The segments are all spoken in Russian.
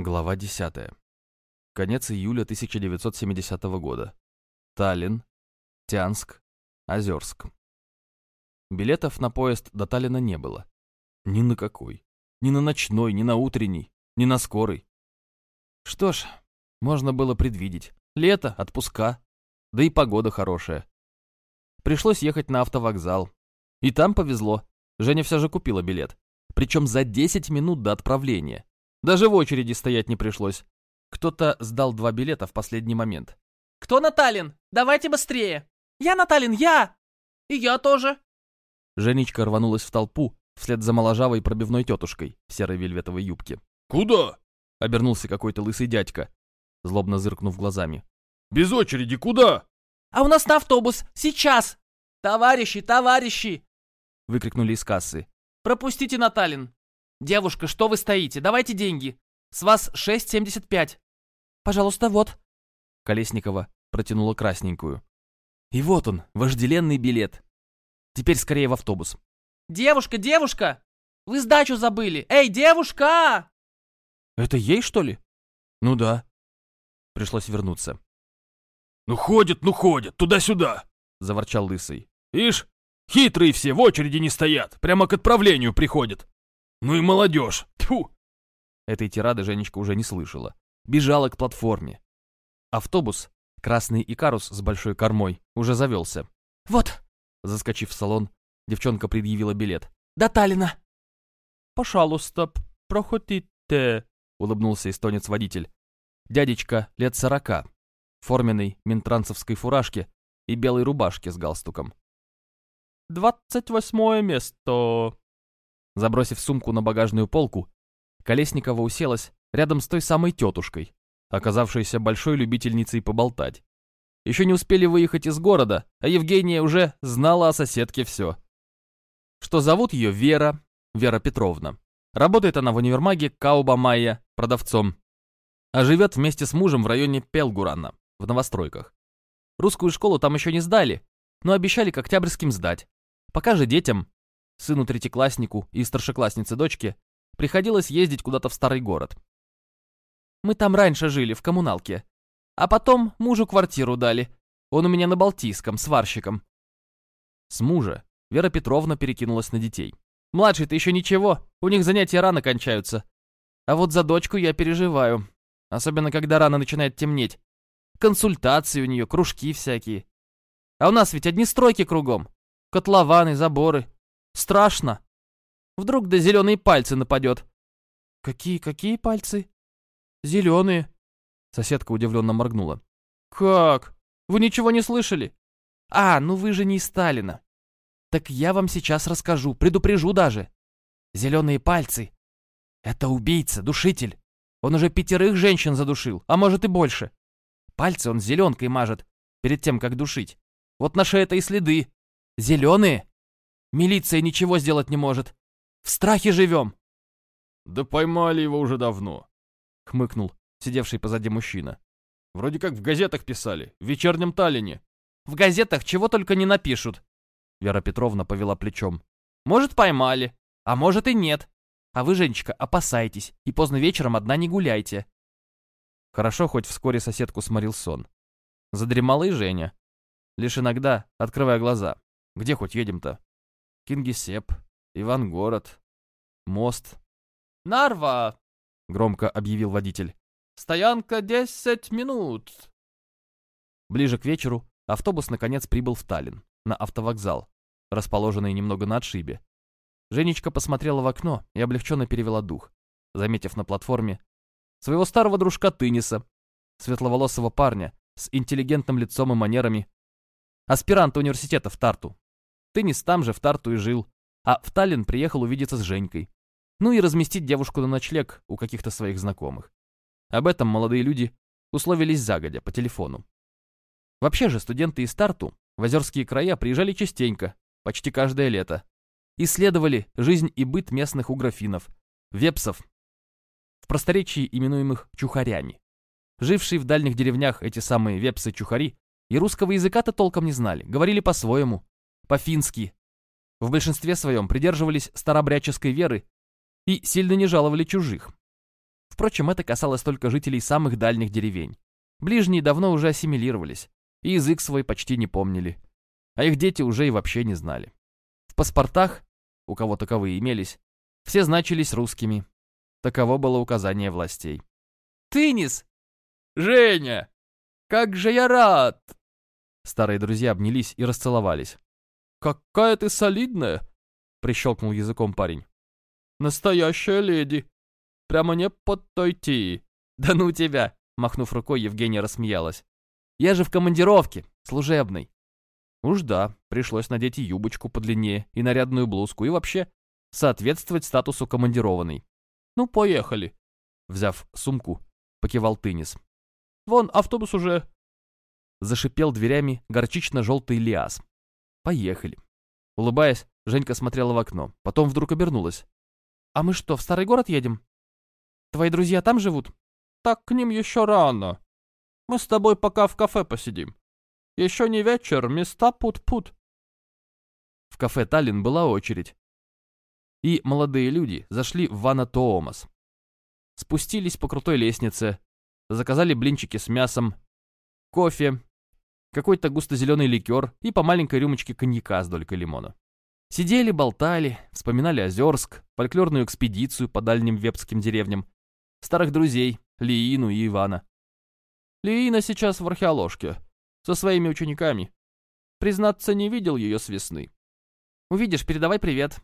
Глава 10. Конец июля 1970 года. Таллин, Тянск, Озерск. Билетов на поезд до Таллина не было. Ни на какой. Ни на ночной, ни на утренний, ни на скорый. Что ж, можно было предвидеть. Лето, отпуска. Да и погода хорошая. Пришлось ехать на автовокзал. И там повезло. Женя все же купила билет. Причем за 10 минут до отправления. Даже в очереди стоять не пришлось. Кто-то сдал два билета в последний момент. «Кто Наталин? Давайте быстрее!» «Я Наталин, я!» «И я тоже!» Женечка рванулась в толпу, вслед за моложавой пробивной тетушкой в серой вельветовой юбке. «Куда?» — обернулся какой-то лысый дядька, злобно зыркнув глазами. «Без очереди куда?» «А у нас на автобус! Сейчас! Товарищи, товарищи!» — выкрикнули из кассы. «Пропустите Наталин! Девушка, что вы стоите? Давайте деньги! С вас 6,75!» «Пожалуйста, вот!» Колесникова протянула красненькую. И вот он, вожделенный билет. Теперь скорее в автобус. «Девушка, девушка! Вы сдачу забыли! Эй, девушка!» «Это ей, что ли?» «Ну да». Пришлось вернуться. «Ну ходят, ну ходят, туда-сюда!» — заворчал Лысый. «Ишь, хитрые все, в очереди не стоят, прямо к отправлению приходят. Ну и молодежь, тьфу!» Этой тирады Женечка уже не слышала. Бежала к платформе. Автобус, красный Икарус с большой кормой, уже завелся. «Вот!» Заскочив в салон, девчонка предъявила билет. «До Таллина!» «Пожалуйста, проходите!» Улыбнулся эстонец-водитель. Дядечка лет сорока, в форменной минтрансовской фуражке и белой рубашке с галстуком. «Двадцать восьмое место!» Забросив сумку на багажную полку, Колесникова уселась рядом с той самой тетушкой, оказавшейся большой любительницей поболтать. Еще не успели выехать из города, а Евгения уже знала о соседке все. Что зовут ее Вера, Вера Петровна. Работает она в универмаге Кауба Майя продавцом, а живет вместе с мужем в районе Пелгурана, в новостройках. Русскую школу там еще не сдали, но обещали к октябрьским сдать. Пока же детям, сыну третьекласснику и старшекласснице дочке, приходилось ездить куда-то в старый город. Мы там раньше жили, в коммуналке. А потом мужу квартиру дали. Он у меня на Балтийском, сварщиком. С мужа Вера Петровна перекинулась на детей. Младший-то еще ничего, у них занятия рано кончаются. А вот за дочку я переживаю. Особенно, когда рано начинает темнеть. Консультации у нее, кружки всякие. А у нас ведь одни стройки кругом. Котлованы, заборы. Страшно. Вдруг до зеленые пальцы нападет. Какие, какие пальцы? Зеленые. Соседка удивленно моргнула. Как? Вы ничего не слышали? А, ну вы же не из Сталина. Так я вам сейчас расскажу, предупрежу даже. Зеленые пальцы. Это убийца, душитель. Он уже пятерых женщин задушил, а может и больше. Пальцы он зеленкой мажет, перед тем, как душить. Вот на шее-то и следы. Зеленые. Милиция ничего сделать не может. В страхе живем. Да поймали его уже давно, хмыкнул сидевший позади мужчина. Вроде как в газетах писали, в вечернем Таллине. В газетах чего только не напишут. Вера Петровна повела плечом. Может, поймали, а может и нет. А вы, Женечка, опасайтесь и поздно вечером одна не гуляйте. Хорошо, хоть вскоре соседку сморил сон. Задремала и Женя. Лишь иногда, открывая глаза. Где хоть едем-то? Кингисепп, Ивангород, мост. «Нарва!» — громко объявил водитель. «Стоянка десять минут!» Ближе к вечеру автобус наконец прибыл в Таллин, на автовокзал, расположенный немного на отшибе. Женечка посмотрела в окно и облегченно перевела дух, заметив на платформе своего старого дружка Тыниса, светловолосого парня с интеллигентным лицом и манерами, аспиранта университета в Тарту. Тынис там же в Тарту и жил, а в Таллин приехал увидеться с Женькой. Ну и разместить девушку на ночлег у каких-то своих знакомых. Об этом молодые люди условились загодя по телефону. Вообще же студенты из Тарту в озерские края приезжали частенько, почти каждое лето, исследовали жизнь и быт местных уграфинов, вепсов, в просторечии именуемых чухарями. Жившие в дальних деревнях эти самые вепсы-чухари и русского языка-то толком не знали, говорили по-своему, по-фински. В большинстве своем придерживались старобряческой веры и сильно не жаловали чужих. Впрочем, это касалось только жителей самых дальних деревень. Ближние давно уже ассимилировались, и язык свой почти не помнили. А их дети уже и вообще не знали. В паспортах, у кого таковые имелись, все значились русскими. Таково было указание властей. «Тынис! Женя! Как же я рад!» Старые друзья обнялись и расцеловались. «Какая ты солидная!» — прищелкнул языком парень. «Настоящая леди! Прямо не подойти!» «Да ну тебя!» — махнув рукой, Евгения рассмеялась. «Я же в командировке, служебной». Уж да, пришлось надеть и юбочку подлиннее, и нарядную блузку, и вообще соответствовать статусу командированной. «Ну, поехали!» Взяв сумку, покивал Тынис. «Вон, автобус уже...» Зашипел дверями горчично-желтый лиас. «Поехали». Улыбаясь, Женька смотрела в окно, потом вдруг обернулась. «А мы что, в старый город едем? Твои друзья там живут?» «Так к ним еще рано. Мы с тобой пока в кафе посидим. Еще не вечер, места пут-пут». В кафе «Таллин» была очередь. И молодые люди зашли в Вана Тоомас. Спустились по крутой лестнице, заказали блинчики с мясом, кофе, какой-то густо-зеленый ликер и по маленькой рюмочке коньяка с долькой лимона. Сидели, болтали, вспоминали Озерск, фольклорную экспедицию по дальним вепским деревням, старых друзей, Лиину и Ивана. Лиина сейчас в археоложке, со своими учениками. Признаться, не видел ее с весны. Увидишь, передавай привет.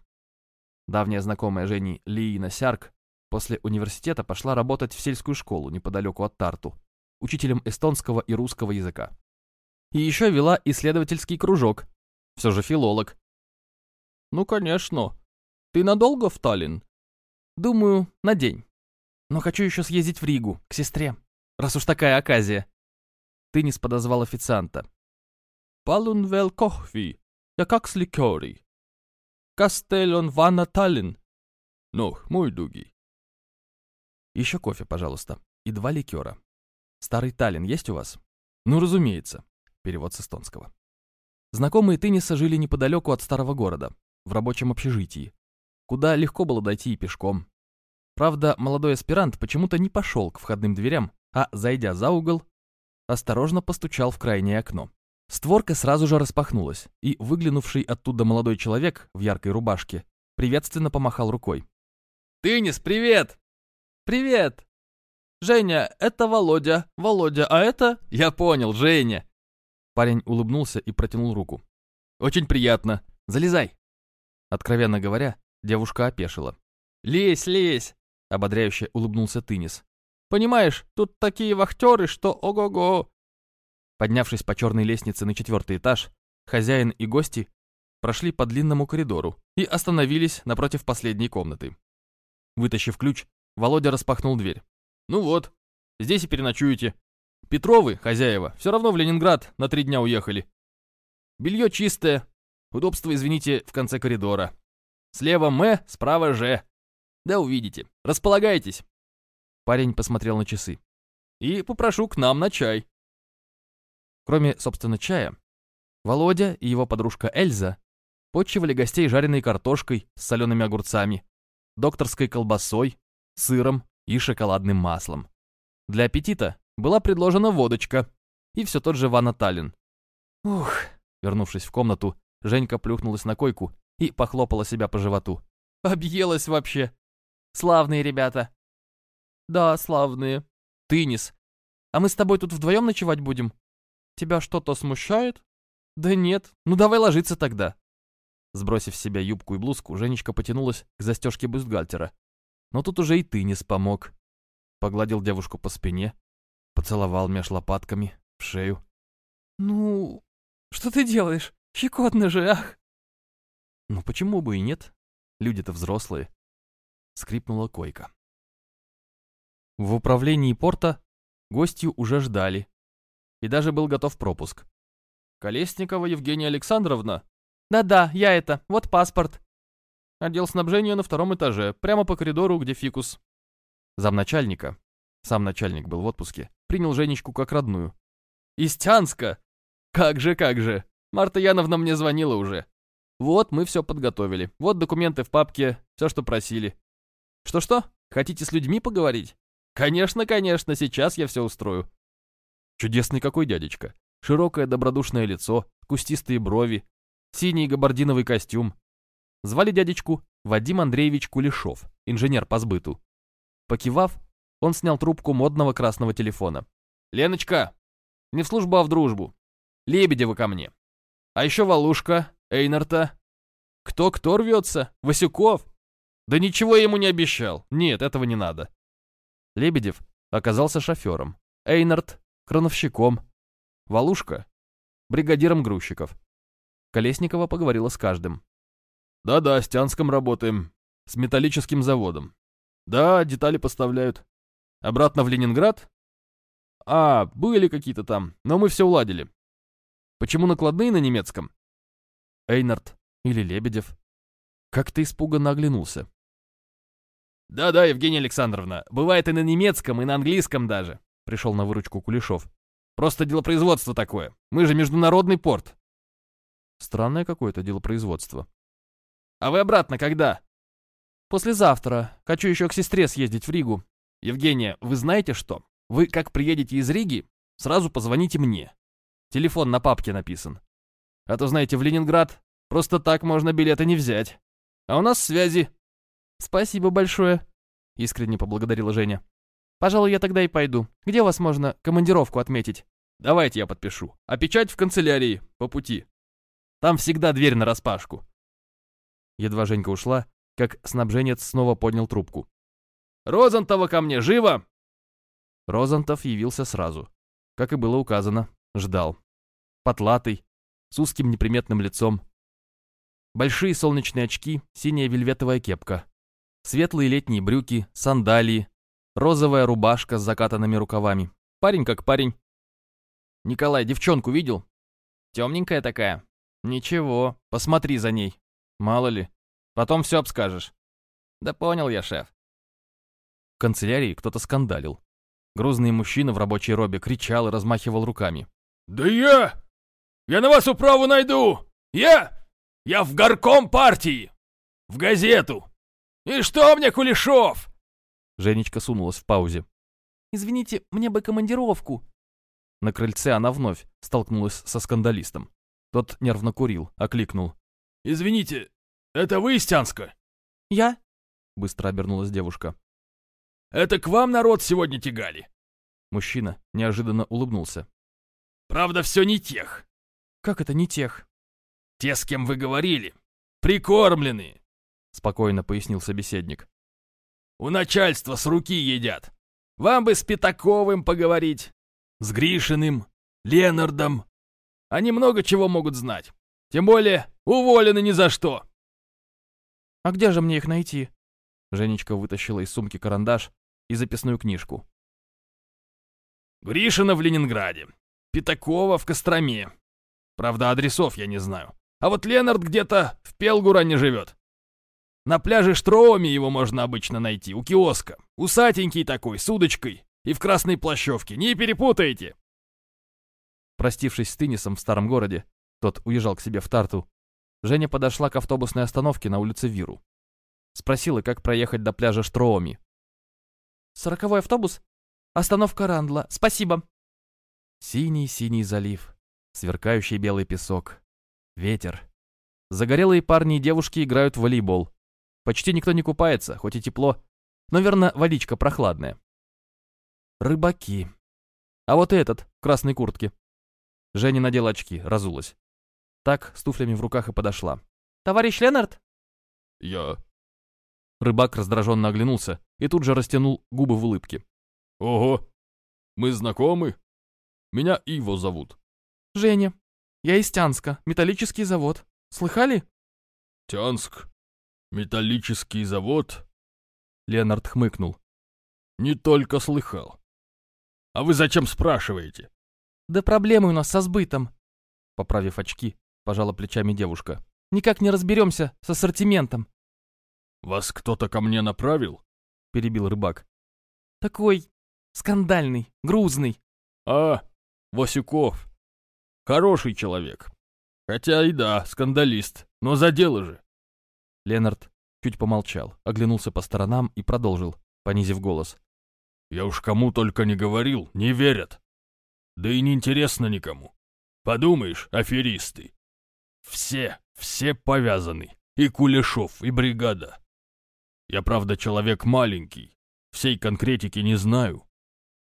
Давняя знакомая Жени Лиина Сярк после университета пошла работать в сельскую школу неподалеку от Тарту, учителем эстонского и русского языка. И еще вела исследовательский кружок, все же филолог, «Ну, конечно. Ты надолго в Таллин?» «Думаю, на день. Но хочу еще съездить в Ригу, к сестре, раз уж такая оказия». Тынис подозвал официанта. «Палун вел кохви, kaks likööri. Kas teil on vana Tallinn?» «Ну, мой дуги». «Еще кофе, пожалуйста, и два ликера. Старый Таллин есть у вас?» «Ну, разумеется». Перевод с эстонского. Знакомые Тыниса жили неподалеку от старого города, в рабочем общежитии, куда легко было дойти и пешком. Правда, молодой аспирант почему-то не пошел к входным дверям, а, зайдя за угол, осторожно постучал в крайнее окно. Створка сразу же распахнулась, и выглянувший оттуда молодой человек в яркой рубашке приветственно помахал рукой. «Тынис, привет!» «Привет!» «Женя, это Володя. Володя, а это...» «Я понял, Женя!» Парень улыбнулся и протянул руку. «Очень приятно. Залезай!» Откровенно говоря, девушка опешила. «Лезь, лезь!» — ободряюще улыбнулся Тынис. «Понимаешь, тут такие вахтеры, что ого-го!» Поднявшись по черной лестнице на четвертый этаж, хозяин и гости прошли по длинному коридору и остановились напротив последней комнаты. Вытащив ключ, Володя распахнул дверь. «Ну вот, здесь и переночуете. Петровы, хозяева, все равно в Ленинград на три дня уехали. Белье чистое, Удобство, извините, в конце коридора. Слева М, справа Ж. Да увидите. Располагайтесь. Парень посмотрел на часы. И попрошу к нам на чай. Кроме, собственно, чая, Володя и его подружка Эльза почивали гостей жареной картошкой с солеными огурцами, докторской колбасой, сыром и шоколадным маслом. Для аппетита была предложена водочка и все тот же Ванна Таллин. Ух, вернувшись в комнату, Женька плюхнулась на койку и похлопала себя по животу. «Объелась вообще! Славные ребята!» «Да, славные. Тынис, а мы с тобой тут вдвоем ночевать будем? Тебя что-то смущает?» «Да нет, ну давай ложиться тогда». Сбросив с себя юбку и блузку, Женечка потянулась к застежке бюстгальтера. Но тут уже и Тынис помог. Погладил девушку по спине, поцеловал меж лопатками, в шею. «Ну, что ты делаешь?» Щекотно же, ах!» «Ну почему бы и нет? Люди-то взрослые». Скрипнула койка. В управлении порта гостью уже ждали. И даже был готов пропуск. «Колесникова Евгения Александровна?» «Да-да, я это. Вот паспорт». Отдел снабжения на втором этаже, прямо по коридору, где фикус. Замначальника, сам начальник был в отпуске, принял Женечку как родную. «Истянска! Как же, как же! Марта Яновна мне звонила уже. Вот, мы все подготовили. Вот документы в папке, все, что просили. Что-что? Хотите с людьми поговорить? Конечно, конечно, сейчас я все устрою. Чудесный какой дядечка. Широкое добродушное лицо, кустистые брови, синий габардиновый костюм. Звали дядечку Вадим Андреевич Кулешов, инженер по сбыту. Покивав, он снял трубку модного красного телефона. «Леночка, не в службу, а в дружбу. Лебедева ко мне. А еще Валушка, Эйнарта. Кто-кто рвется? Васюков? Да ничего я ему не обещал. Нет, этого не надо». Лебедев оказался шофером. Эйнард — крановщиком. Валушка — бригадиром грузчиков. Колесникова поговорила с каждым. «Да-да, с Тянском работаем. С металлическим заводом. Да, детали поставляют. Обратно в Ленинград? А, были какие-то там, но мы все уладили. Почему накладные на немецком? Эйнард или Лебедев? Как-то испуганно оглянулся. «Да-да, Евгения Александровна, бывает и на немецком, и на английском даже», — пришел на выручку Кулешов. «Просто делопроизводство такое. Мы же международный порт». Странное какое-то делопроизводство. «А вы обратно когда?» «Послезавтра. Хочу еще к сестре съездить в Ригу. Евгения, вы знаете что? Вы как приедете из Риги, сразу позвоните мне. Телефон на папке написан. А то, знаете, в Ленинград просто так можно билеты не взять. А у нас связи». «Спасибо большое», — искренне поблагодарила Женя. «Пожалуй, я тогда и пойду. Где у вас можно командировку отметить?» «Давайте я подпишу. А печать в канцелярии, по пути. Там всегда дверь нараспашку». Едва Женька ушла, как снабженец снова поднял трубку. «Розантова ко мне, живо!» Розантов явился сразу. Как и было указано, ждал. Потлатый, с узким неприметным лицом. Большие солнечные очки, синяя вельветовая кепка. Светлые летние брюки, сандалии, розовая рубашка с закатанными рукавами. Парень как парень. «Николай, девчонку видел?» «Темненькая такая?» «Ничего, посмотри за ней. Мало ли. Потом все обскажешь. Да понял я, шеф. В канцелярии кто-то скандалил. Грузный мужчина в рабочей робе кричал и размахивал руками. «Да я! Я на вас управу найду! Я! Я в горком партии! В газету! И что мне, Кулешов?» Женечка сунулась в паузе. «Извините, мне бы командировку». На крыльце она вновь столкнулась со скандалистом. Тот нервно курил, окликнул. «Извините, «Это вы из Тянска?» «Я?» — быстро обернулась девушка. «Это к вам народ сегодня тягали?» Мужчина неожиданно улыбнулся. «Правда, все не тех». «Как это не тех?» «Те, с кем вы говорили. Прикормленные», — спокойно пояснил собеседник. «У начальства с руки едят. Вам бы с Пятаковым поговорить, с Гришиным, Ленардом. Они много чего могут знать. Тем более уволены ни за что. «А где же мне их найти?» Женечка вытащила из сумки карандаш и записную книжку. «Гришина в Ленинграде. Пятакова в Костроме. Правда, адресов я не знаю. А вот Ленард где-то в Пелгуране живет. На пляже Штроуми его можно обычно найти, у киоска. Усатенький такой, с удочкой и в красной плащевке. Не перепутайте!» Простившись с Тынисом в старом городе, тот уезжал к себе в Тарту, Женя подошла к автобусной остановке на улице Виру. Спросила, как проехать до пляжа Штрооми. «Сороковой автобус? Остановка Рандла. Спасибо!» Синий-синий залив, сверкающий белый песок, ветер. Загорелые парни и девушки играют в волейбол. Почти никто не купается, хоть и тепло, но, верно, водичка прохладная. Рыбаки. А вот этот, в красной куртке. Женя надела очки, разулась. Так, с туфлями в руках и подошла. «Товарищ Ленард?» «Я». Рыбак раздраженно оглянулся и тут же растянул губы в улыбке. «Ого! Мы знакомы? Меня Иво зовут». «Женя. Я из Тянска. Металлический завод. Слыхали?» «Тянск. Металлический завод?» Ленард хмыкнул. «Не только слыхал. А вы зачем спрашиваете?» «Да проблемы у нас со сбытом». Поправив очки, пожала плечами девушка. «Никак не разберемся с ассортиментом». «Вас кто-то ко мне направил?» — перебил рыбак. «Такой скандальный, грузный». «А, Васюков. Хороший человек. Хотя и да, скандалист, но за дело же». Ленард чуть помолчал, оглянулся по сторонам и продолжил, понизив голос. Я уж кому только не говорил, не верят. Да и не интересно никому. Подумаешь, аферисты. Все, все повязаны. И Кулешов, и бригада. Я, правда, человек маленький. Всей конкретики не знаю.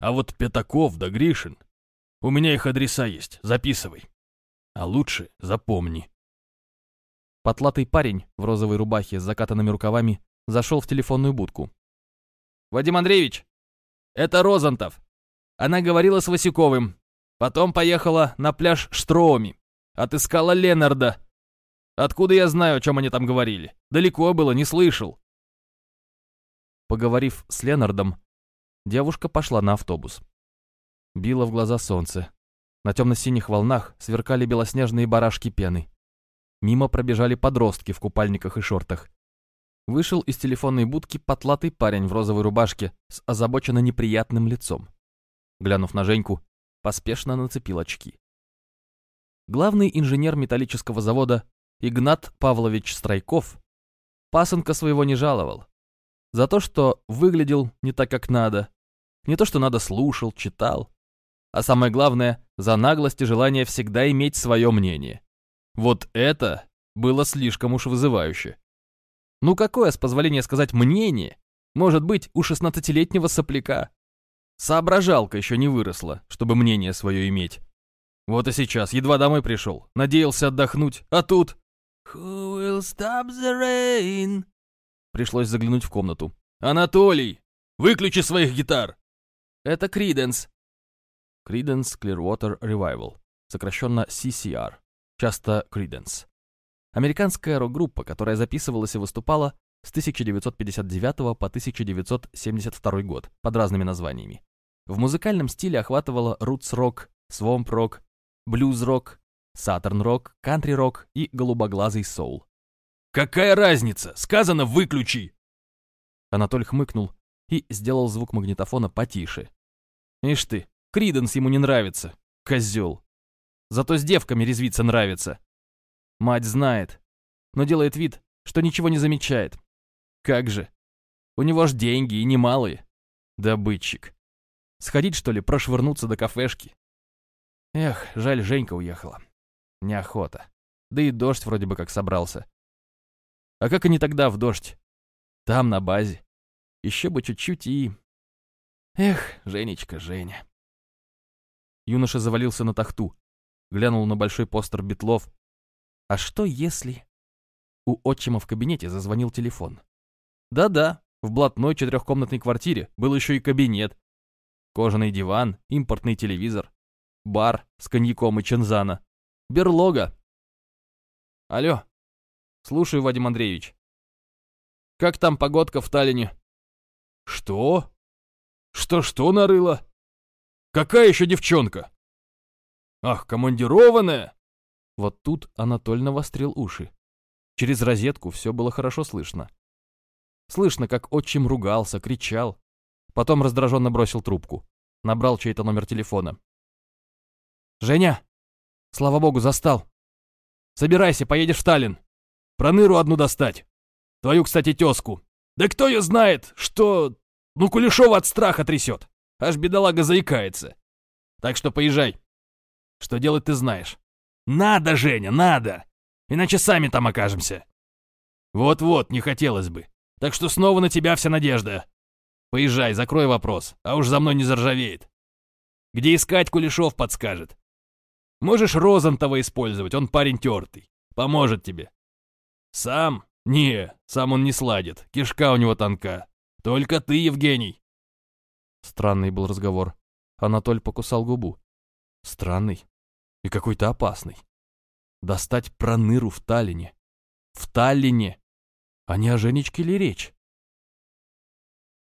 А вот Пятаков да Гришин. У меня их адреса есть, записывай. А лучше запомни. Потлатый парень в розовой рубахе с закатанными рукавами зашел в телефонную будку. «Вадим Андреевич, это Розантов. Она говорила с Васюковым. Потом поехала на пляж Штроуми. Отыскала Ленарда. Откуда я знаю, о чем они там говорили? Далеко было, не слышал». Поговорив с Ленардом, девушка пошла на автобус. Било в глаза солнце. На темно-синих волнах сверкали белоснежные барашки пены. Мимо пробежали подростки в купальниках и шортах. Вышел из телефонной будки потлатый парень в розовой рубашке с озабоченно неприятным лицом. Глянув на Женьку, поспешно нацепил очки. Главный инженер металлического завода Игнат Павлович Страйков пасынка своего не жаловал. За то, что выглядел не так, как надо, не то, что надо слушал, читал, а самое главное, за наглость и желание всегда иметь свое мнение. Вот это было слишком уж вызывающе. Ну какое, с позволения сказать, мнение может быть у шестнадцатилетнего сопляка? Соображалка еще не выросла, чтобы мнение свое иметь. Вот и сейчас, едва домой пришел, надеялся отдохнуть, а тут... Who will stop the rain? Пришлось заглянуть в комнату. «Анатолий, выключи своих гитар!» «Это Криденс». Creedence Clearwater Revival, сокращенно CCR, часто Creedence. Американская рок-группа, которая записывалась и выступала с 1959 по 1972 год под разными названиями. В музыкальном стиле охватывала рутс-рок, свомп-рок, блюз-рок, саттерн-рок, кантри-рок и голубоглазый соул. «Какая разница? Сказано, выключи!» Анатоль хмыкнул и сделал звук магнитофона потише. «Ишь ты, Криденс ему не нравится, козел. Зато с девками резвиться нравится. Мать знает, но делает вид, что ничего не замечает. Как же? У него ж деньги и немалые. Добытчик. Сходить, что ли, прошвырнуться до кафешки? Эх, жаль, Женька уехала. Неохота. Да и дождь вроде бы как собрался. А как они тогда в дождь? Там, на базе. Еще бы чуть-чуть и... Эх, Женечка, Женя. Юноша завалился на тахту. Глянул на большой постер Битлов. А что если... У отчима в кабинете зазвонил телефон. Да-да, в блатной четырехкомнатной квартире был еще и кабинет. Кожаный диван, импортный телевизор, бар с коньяком и чензана, берлога. Алло, слушаю, Вадим Андреевич. Как там погодка в Таллине? Что? Что-что нарыло? Какая еще девчонка? Ах, командированная? Вот тут Анатоль навострил уши. Через розетку все было хорошо слышно. Слышно, как отчим ругался, кричал. Потом раздраженно бросил трубку. Набрал чей-то номер телефона. «Женя! Слава богу, застал! Собирайся, поедешь в Таллин. Проныру одну достать. Твою, кстати, тезку. Да кто ее знает, что... Ну, Кулешова от страха трясет. Аж бедолага заикается. Так что поезжай. Что делать ты знаешь. Надо, Женя, надо. Иначе сами там окажемся. Вот-вот, не хотелось бы. Так что снова на тебя вся надежда. Поезжай, закрой вопрос, а уж за мной не заржавеет. Где искать, Кулешов подскажет. Можешь Розантова использовать, он парень тертый. Поможет тебе. Сам? Не, сам он не сладит, кишка у него тонка. Только ты, Евгений. Странный был разговор. Анатоль покусал губу. Странный и какой-то опасный. Достать проныру в Таллине. В Таллине! А не о Женечке ли речь?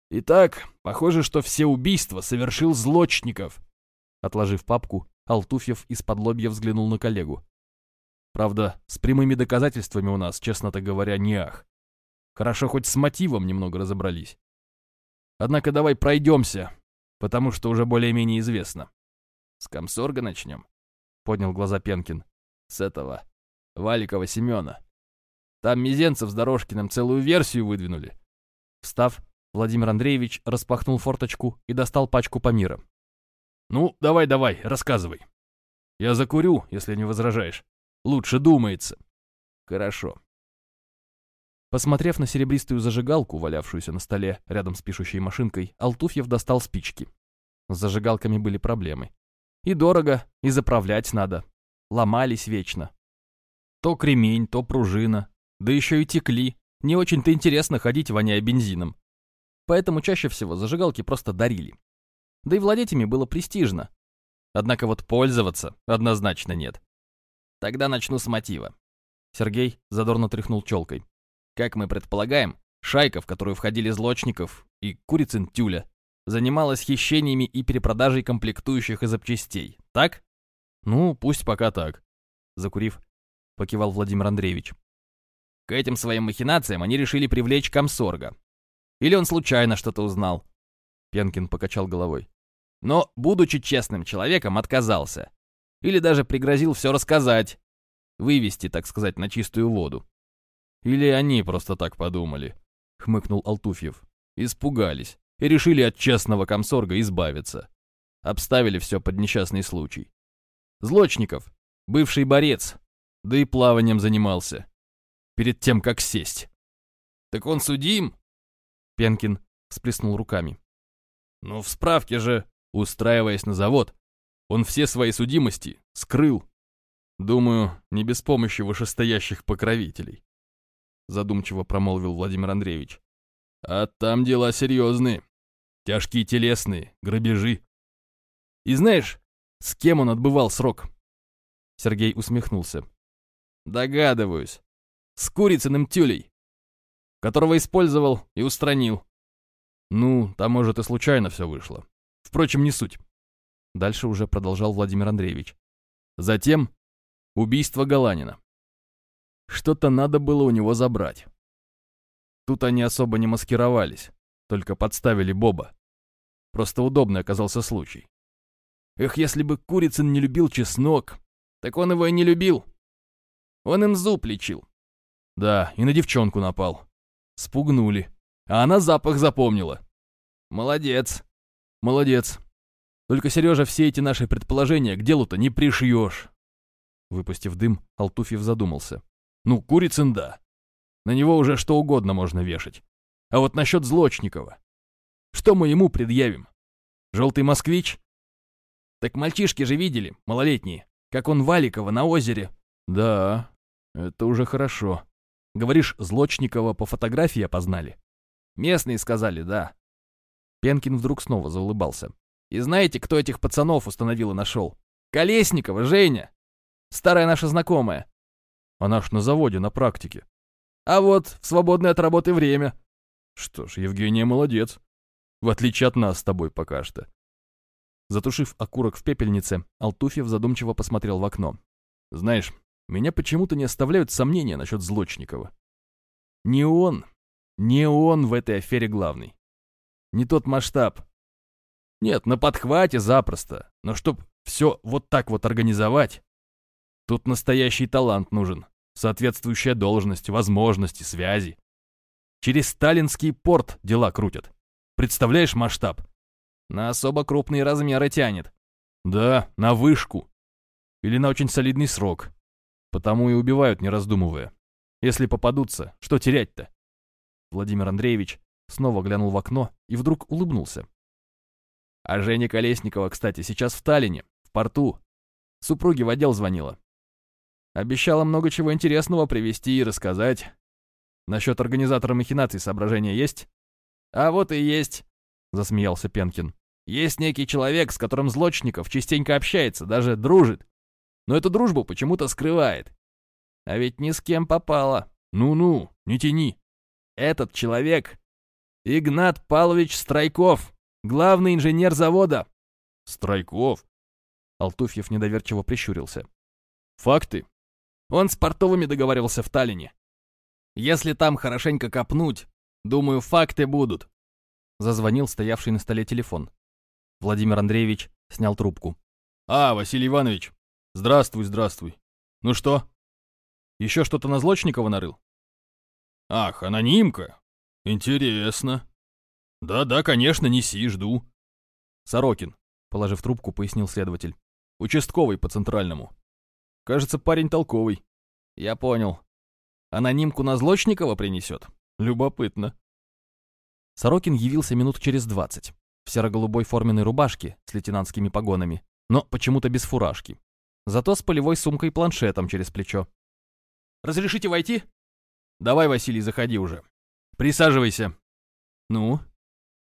Итак, похоже, что все убийства совершил Злочников. Отложив папку, Алтуфьев из-под лобья взглянул на коллегу. Правда, с прямыми доказательствами у нас, честно-то говоря, не ах. Хорошо, хоть с мотивом немного разобрались. Однако давай пройдемся, потому что уже более-менее известно. С комсорга начнем, поднял глаза Пенкин. С этого, Валикова Семена. Там Мизенцев с Дорожкиным целую версию выдвинули. Встав, Владимир Андреевич распахнул форточку и достал пачку Памира. «Ну, давай-давай, рассказывай. Я закурю, если не возражаешь. Лучше думается». «Хорошо». Посмотрев на серебристую зажигалку, валявшуюся на столе рядом с пишущей машинкой, Алтуфьев достал спички. С зажигалками были проблемы. И дорого, и заправлять надо. Ломались вечно. То кремень, то пружина. Да еще и текли. Не очень-то интересно ходить, воняя бензином. Поэтому чаще всего зажигалки просто дарили. Да и владеть ими было престижно. Однако вот пользоваться однозначно нет. Тогда начну с мотива. Сергей задорно тряхнул челкой. Как мы предполагаем, шайка, в которую входили Злочников и Курицын Тюля, занималась хищениями и перепродажей комплектующих и запчастей, так? Ну, пусть пока так. Закурив, покивал Владимир Андреевич. К этим своим махинациям они решили привлечь комсорга. Или он случайно что-то узнал? Пенкин покачал головой. Но, будучи честным человеком, отказался. Или даже пригрозил все рассказать. Вывести, так сказать, на чистую воду. Или они просто так подумали, хмыкнул Алтуфьев. Испугались и решили от честного комсорга избавиться. Обставили все под несчастный случай. Злочников, бывший борец, да и плаванием занимался. Перед тем, как сесть. Так он судим? Пенкин всплеснул руками. Ну, в справке же, устраиваясь на завод, он все свои судимости скрыл. Думаю, не без помощи вышестоящих покровителей. Задумчиво промолвил Владимир Андреевич. А там дела серьезные. Тяжкие телесные, грабежи. И знаешь, с кем он отбывал срок? Сергей усмехнулся. Догадываюсь. С Курицыным тюлей, которого использовал и устранил. Ну, там, может, и случайно все вышло. Впрочем, не суть. Дальше уже продолжал Владимир Андреевич. Затем убийство Галанина. Что-то надо было у него забрать. Тут они особо не маскировались, только подставили Боба. Просто удобный оказался случай. Эх, если бы Курицын не любил чеснок, так он его и не любил. Он им зуб лечил. Да, и на девчонку напал. Спугнули. А она запах запомнила. Молодец. Молодец. Только, Сережа, все эти наши предположения к делу-то не пришьешь. Выпустив дым, Алтуфьев задумался. Ну, Курицын да. На него уже что угодно можно вешать. А вот насчет Злочникова. Что мы ему предъявим? Желтый москвич? Так мальчишки же видели, малолетние, как он Валикова на озере. Да, это уже хорошо. Говоришь, Злочникова по фотографии опознали? Местные сказали, да. Пенкин вдруг снова заулыбался. И знаете, кто этих пацанов установил и нашел? Колесникова, Женя. Старая наша знакомая. Она ж на заводе, на практике. А вот в свободное от работы время. Что ж, Евгения молодец. В отличие от нас с тобой пока что. Затушив окурок в пепельнице, Алтуфьев задумчиво посмотрел в окно. Знаешь, меня почему-то не оставляют сомнения насчет Злочникова. Не он, не он в этой афере главный. Не тот масштаб. Нет, на подхвате запросто, но чтоб все вот так вот организовать, тут настоящий талант нужен, соответствующая должность, возможности, связи. Через сталинский порт дела крутят. Представляешь масштаб? На особо крупные размеры тянет. Да, на вышку. Или на очень солидный срок. Потому и убивают, не раздумывая. Если попадутся, что терять-то? Владимир Андреевич снова глянул в окно и вдруг улыбнулся. А Женя Колесникова, кстати, сейчас в Таллине, в порту. Супруге в отдел звонила. Обещала много чего интересного привезти и рассказать. Насчет организатора махинаций соображения есть? А вот и есть, засмеялся Пенкин. Есть некий человек, с которым Злочников частенько общается, даже дружит но эту дружбу почему-то скрывает. А ведь ни с кем попало. Ну-ну, не тяни. Этот человек — Игнат Павлович Страйков, главный инженер завода. Страйков? Алтуфьев недоверчиво прищурился. Факты? Он с портовыми договаривался в Таллине. Если там хорошенько копнуть, думаю, факты будут. Зазвонил стоявший на столе телефон. Владимир Андреевич снял трубку. «А, Василий Иванович, Здравствуй, здравствуй. Ну что? Еще что-то на Злочникова нарыл? Ах, анонимка? Интересно. Да-да, конечно, неси, жду. Сорокин, положив трубку, пояснил следователь. Участковый по центральному. Кажется, парень толковый. Я понял. Анонимку на Злочникова принесет? Любопытно. Сорокин явился минут через двадцать. В серо-голубой форменной рубашке с лейтенантскими погонами, но почему-то без фуражки. Зато с полевой сумкой-планшетом через плечо. «Разрешите войти?» «Давай, Василий, заходи уже. Присаживайся». «Ну?»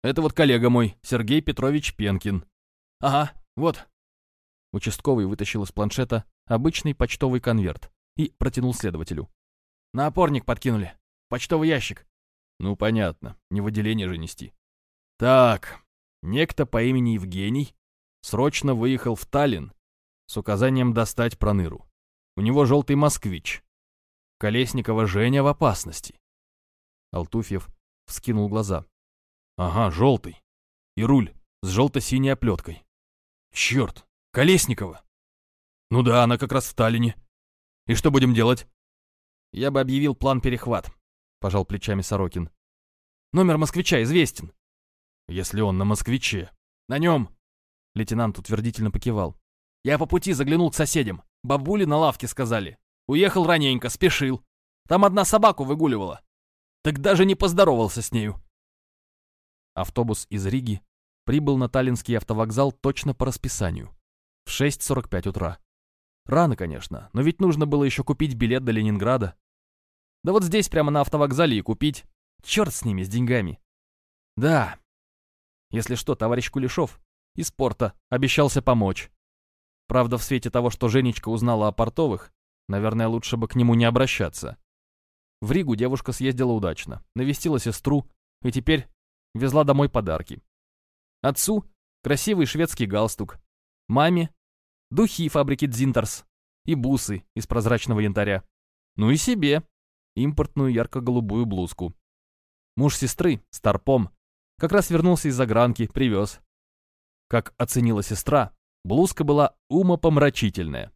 «Это вот коллега мой, Сергей Петрович Пенкин». «Ага, вот». Участковый вытащил из планшета обычный почтовый конверт и протянул следователю. «На опорник подкинули. Почтовый ящик». «Ну, понятно. Не в отделение же нести». «Так, некто по имени Евгений срочно выехал в Таллин с указанием достать проныру. У него желтый москвич. Колесникова Женя в опасности. Алтуфьев вскинул глаза. Ага, желтый. И руль с желто-синей оплеткой. Черт, Колесникова. Ну да, она как раз в Таллине. И что будем делать? Я бы объявил план перехват, пожал плечами Сорокин. Номер москвича известен. Если он на москвиче. На нем. Лейтенант утвердительно покивал. Я по пути заглянул к соседям. Бабули на лавке сказали. Уехал раненько, спешил. Там одна собаку выгуливала. Так даже не поздоровался с нею. Автобус из Риги прибыл на Таллинский автовокзал точно по расписанию. В 6.45 утра. Рано, конечно, но ведь нужно было еще купить билет до Ленинграда. Да вот здесь прямо на автовокзале и купить. Черт с ними, с деньгами. Да. Если что, товарищ Кулешов из порта обещался помочь. Правда, в свете того, что Женечка узнала о портовых, наверное, лучше бы к нему не обращаться. В Ригу девушка съездила удачно, навестила сестру и теперь везла домой подарки. Отцу красивый шведский галстук, маме духи фабрики Дзинтерс и бусы из прозрачного янтаря. Ну и себе импортную ярко-голубую блузку. Муж сестры, Старпом, как раз вернулся из загранки, привез. Как оценила сестра, Блузка была умопомрачительная.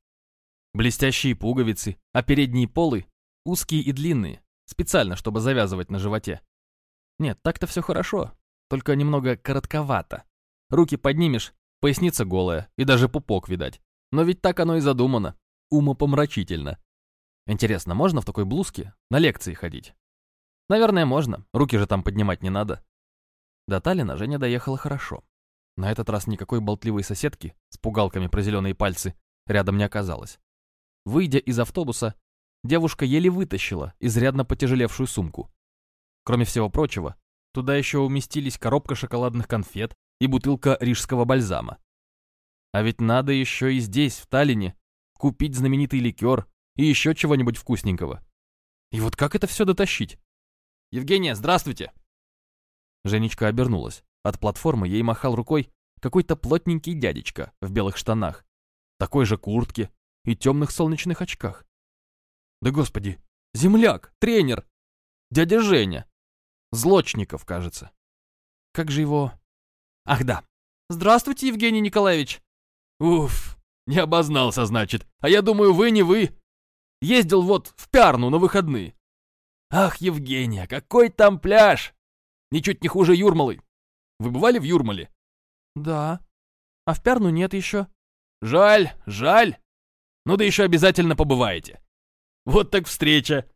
Блестящие пуговицы, а передние полы узкие и длинные, специально, чтобы завязывать на животе. Нет, так-то все хорошо, только немного коротковато. Руки поднимешь, поясница голая, и даже пупок видать. Но ведь так оно и задумано. Умопомрачительно. Интересно, можно в такой блузке на лекции ходить? Наверное, можно. Руки же там поднимать не надо. До Таллина Женя доехала хорошо. На этот раз никакой болтливой соседки с пугалками про зеленые пальцы рядом не оказалось. Выйдя из автобуса, девушка еле вытащила изрядно потяжелевшую сумку. Кроме всего прочего, туда еще уместились коробка шоколадных конфет и бутылка рижского бальзама. А ведь надо еще и здесь, в Таллине, купить знаменитый ликер и еще чего-нибудь вкусненького. И вот как это все дотащить? «Евгения, здравствуйте!» Женечка обернулась. От платформы ей махал рукой какой-то плотненький дядечка в белых штанах, такой же куртке и темных солнечных очках. Да господи, земляк, тренер, дядя Женя. Злочников, кажется. Как же его... Ах да. Здравствуйте, Евгений Николаевич. Уф, не обознался, значит. А я думаю, вы не вы. Ездил вот в Пярну на выходные. Ах, Евгения, какой там пляж! Ничуть не хуже Юрмалы. Вы бывали в Юрмале? Да. А в Пярну нет еще. Жаль, жаль. Ну да еще обязательно побываете. Вот так встреча.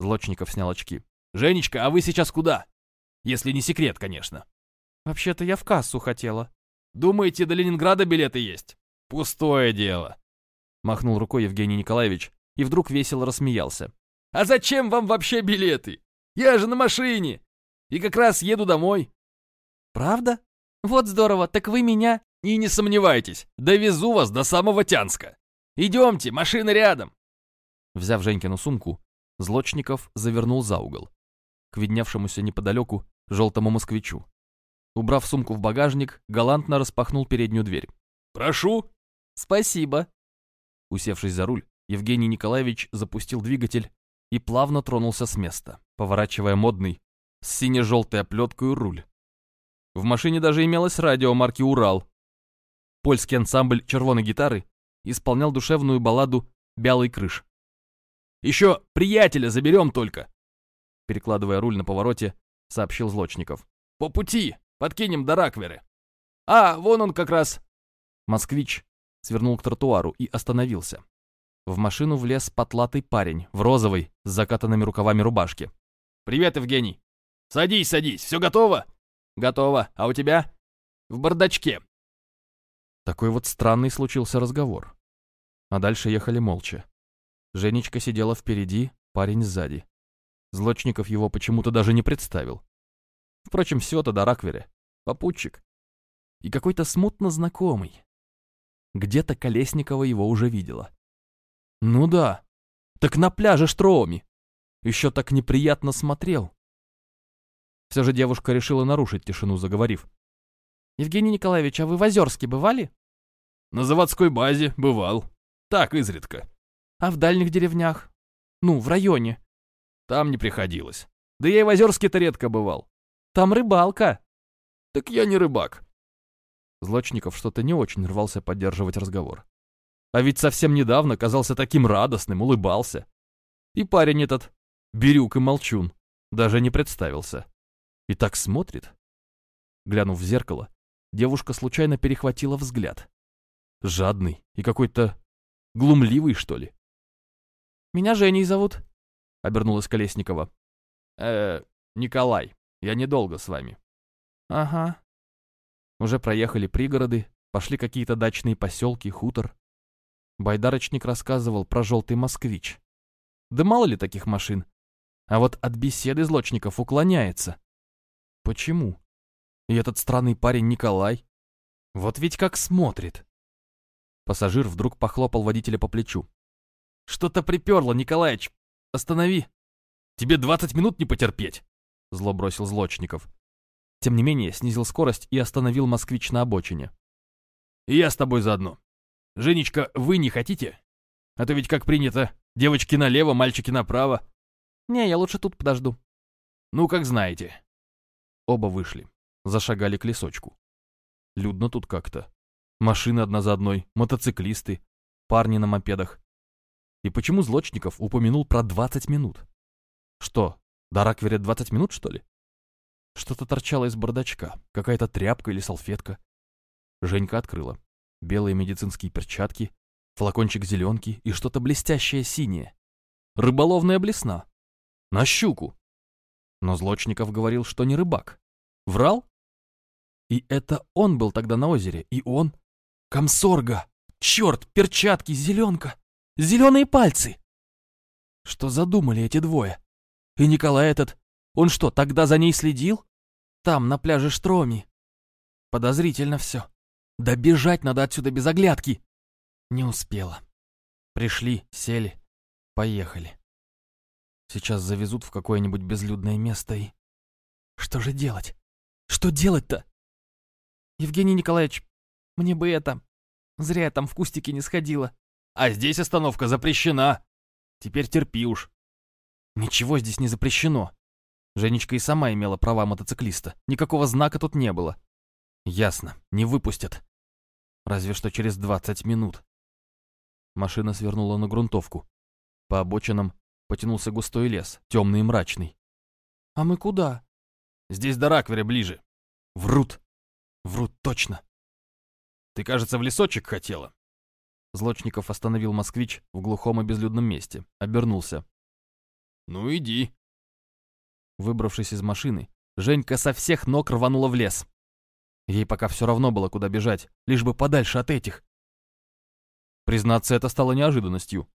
Злочников снял очки. Женечка, а вы сейчас куда? Если не секрет, конечно. Вообще-то я в кассу хотела. Думаете, до Ленинграда билеты есть? Пустое дело. Махнул рукой Евгений Николаевич и вдруг весело рассмеялся. А зачем вам вообще билеты? Я же на машине. И как раз еду домой. «Правда? Вот здорово, так вы меня...» «И не сомневайтесь, довезу вас до самого Тянска. Идемте, машина рядом!» Взяв Женькину сумку, Злочников завернул за угол, к видневшемуся неподалеку желтому москвичу. Убрав сумку в багажник, галантно распахнул переднюю дверь. «Прошу!» «Спасибо!» Усевшись за руль, Евгений Николаевич запустил двигатель и плавно тронулся с места, поворачивая модный, с сине-желтой оплеткой руль. В машине даже имелось радио марки «Урал». Польский ансамбль червоной гитары исполнял душевную балладу «Бялый крыш». «Еще приятеля заберем только!» Перекладывая руль на повороте, сообщил Злочников. По пути подкинем до Ракверы. А, вон он как раз. Москвич свернул к тротуару и остановился. В машину влез потлатый парень в розовой с закатанными рукавами рубашке. «Привет, Евгений!» «Садись, садись, все готово?» «Готово. А у тебя?» «В бардачке». Такой вот странный случился разговор. А дальше ехали молча. Женечка сидела впереди, парень сзади. Злочников его почему-то даже не представил. Впрочем, все-то до Раквере. Попутчик. И какой-то смутно знакомый. Где-то Колесникова его уже видела. Ну да, так на пляже Штроуми. Еще так неприятно смотрел. Все же девушка решила нарушить тишину, заговорив. «Евгений Николаевич, а вы в Озерске бывали?» «На заводской базе бывал. Так, изредка». «А в дальних деревнях? Ну, в районе?» «Там не приходилось. Да я и в Озерске-то редко бывал». «Там рыбалка». «Так я не рыбак». Злочников что-то не очень рвался поддерживать разговор. А ведь совсем недавно казался таким радостным, улыбался. И парень этот, Бирюк и Молчун, даже не представился. И так смотрит. Глянув в зеркало, девушка случайно перехватила взгляд. Жадный и какой-то глумливый, что ли. «Меня Женей зовут», — обернулась Колесникова. «Э, Николай, я недолго с вами». «Ага». Уже проехали пригороды, пошли какие-то дачные поселки, хутор. Байдарочник рассказывал про желтый москвич. Да мало ли таких машин. А вот от беседы злочников уклоняется. Почему? И этот странный парень Николай? Вот ведь как смотрит. Пассажир вдруг похлопал водителя по плечу. «Что-то приперло, Николаич! Останови!» «Тебе двадцать минут не потерпеть!» Зло бросил Злочников. Тем не менее, снизил скорость и остановил москвич на обочине. «И я с тобой заодно. Женечка, вы не хотите? А то ведь как принято, девочки налево, мальчики направо». «Не, я лучше тут подожду». «Ну, как знаете. Оба вышли. Зашагали к лесочку. Людно тут как-то. Машины одна за одной, мотоциклисты, парни на мопедах. И почему Злочников упомянул про 20 минут? Что, до Ракверя 20 минут, что ли? Что-то торчало из бардачка, какая-то тряпка или салфетка. Женька открыла. Белые медицинские перчатки, флакончик зеленки и что-то блестящее синее. Рыболовная блесна. На щуку. Но Злочников говорил, что не рыбак. Врал? И это он был тогда на озере, и он... Комсорга! Черт, перчатки, зеленка! Зеленые пальцы! Что задумали эти двое? И Николай этот, он что, тогда за ней следил? Там, на пляже Штроми. Подозрительно все. Да бежать надо отсюда без оглядки. Не успела. Пришли, сели, поехали. Сейчас завезут в какое-нибудь безлюдное место и... Что же делать? Что делать-то? Евгений Николаевич, мне бы это... Зря я там в кустике не сходила. А здесь остановка запрещена. Теперь терпи уж. Ничего здесь не запрещено. Женечка и сама имела права мотоциклиста. Никакого знака тут не было. Ясно, не выпустят. Разве что через 20 минут. Машина свернула на грунтовку. По обочинам потянулся густой лес, темный и мрачный. «А мы куда?» «Здесь до Ракверя ближе». «Врут! Врут точно!» «Ты, кажется, в лесочек хотела?» Злочников остановил москвич в глухом и безлюдном месте, обернулся. «Ну, иди». Выбравшись из машины, Женька со всех ног рванула в лес. Ей пока все равно было, куда бежать, лишь бы подальше от этих. Признаться, это стало неожиданностью.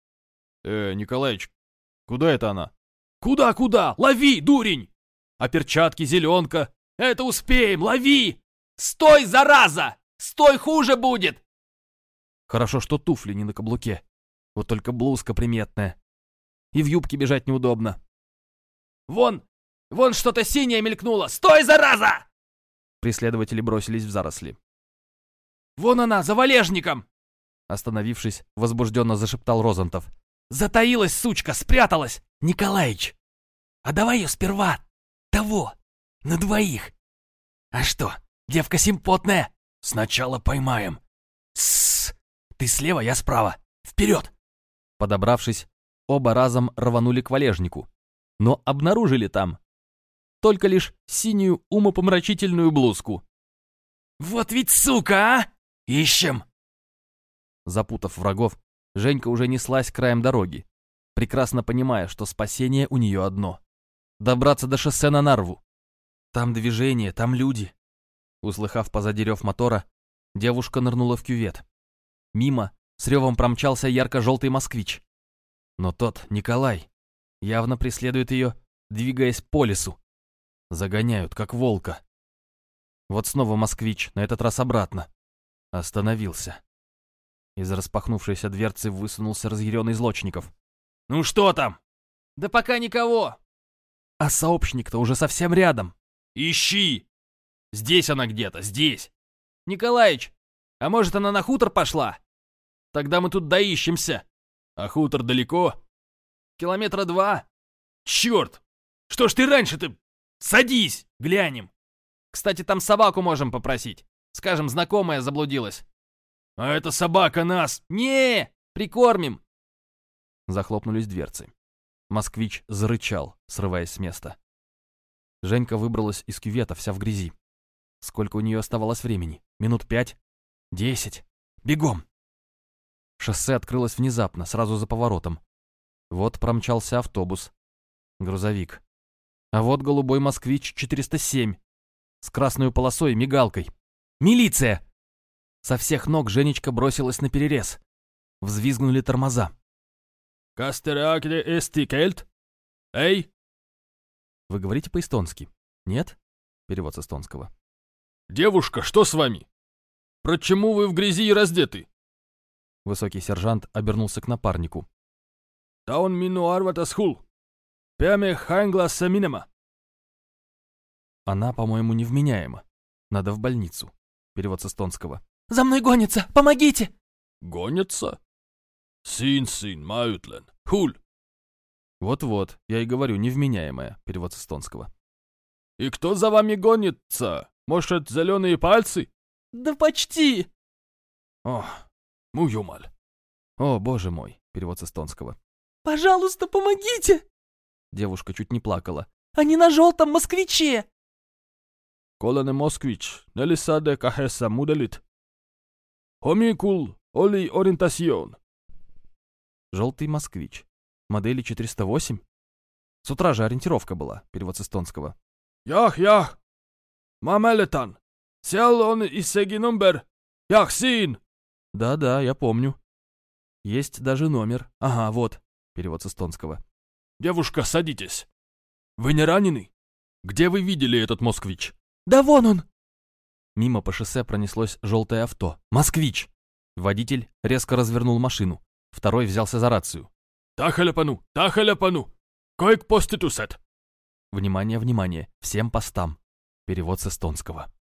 «Э, Николаич, Куда это она? Куда-куда? Лови, дурень! А перчатки, зеленка. Это успеем, лови! Стой, зараза! Стой, хуже будет! Хорошо, что туфли не на каблуке. Вот только блузка приметная. И в юбке бежать неудобно. Вон, вон что-то синее мелькнуло. Стой, зараза! Преследователи бросились в заросли. Вон она, за валежником! Остановившись, возбужденно зашептал Розантов. Затаилась, сучка, спряталась! Николаич! А давай ее сперва! Того! На двоих! А что, девка симпотная? Сначала поймаем. Сссс! Ты слева, я справа. Вперед! Подобравшись, оба разом рванули к валежнику. Но обнаружили там только лишь синюю умопомрачительную блузку. «Вот ведь сука, а! Ищем!» Запутав врагов, Женька уже неслась краем дороги, прекрасно понимая, что спасение у нее одно — добраться до шоссе на Нарву. Там движение, там люди. Услыхав позади рев мотора, девушка нырнула в кювет. Мимо с ревом промчался ярко-желтый москвич. Но тот, Николай, явно преследует ее, двигаясь по лесу. Загоняют, как волка. Вот снова москвич, на этот раз обратно. Остановился. Из распахнувшейся дверцы высунулся разъяренный Злочников. «Ну что там?» «Да пока никого!» «А сообщник-то уже совсем рядом!» «Ищи! Здесь она где-то, здесь!» «Николаич, а может она на хутор пошла? Тогда мы тут доищемся!» «А хутор далеко?» «Километра два!» «Черт! Что ж ты раньше-то? Садись, глянем!» «Кстати, там собаку можем попросить. Скажем, знакомая заблудилась». «А эта собака нас...» «Не, прикормим!» Захлопнулись дверцы. Москвич зарычал, срываясь с места. Женька выбралась из кювета, вся в грязи. Сколько у нее оставалось времени? Минут пять? Десять? Бегом! Шоссе открылось внезапно, сразу за поворотом. Вот промчался автобус. Грузовик. А вот голубой «Москвич-407» с красной полосой и мигалкой. «Милиция!» Со всех ног Женечка бросилась на перерез. Взвизгнули тормоза. «Кастеракде эстикельт? Эй!» Вы говорите по-эстонски? Нет? Перевод с эстонского. «Девушка, что с вами? Почему вы в грязи и раздеты?» Высокий сержант обернулся к напарнику. «Да он мину арватас хул. Пяме хангласа минема». Она, по-моему, невменяема. Надо в больницу. Перевод с эстонского. «За мной гонятся! Помогите!» «Гонятся? Син-син, маютлен. Хуль!» Вот-вот, я и говорю, невменяемая. Перевод с эстонского. «И кто за вами гонится? Может, зеленые пальцы?» «Да почти!» «О, муюмаль!» О, боже мой. Перевод с эстонского. «Пожалуйста, помогите!» Девушка чуть не плакала. «Они на желтом москвиче!» Колоне Москвич, Нелисаде Кахеса Муделит. Хомикул, Оли Ориентасьон. Желтый москвич. Модели 408? С утра же ориентировка была. Перевод с эстонского. Ях, ях! Мамелетан! Сел он исеги номер! Ях, син! Да-да, я помню. Есть даже номер. Ага, вот. Перевод с эстонского. Девушка, садитесь. Вы не ранены? Где вы видели этот москвич? «Да вон он!» Мимо по шоссе пронеслось желтое авто. «Москвич!» Водитель резко развернул машину. Второй взялся за рацию. «Тахаляпану! Тахаляпану! Койк поститусет!» Внимание, внимание! Всем постам! Перевод с эстонского.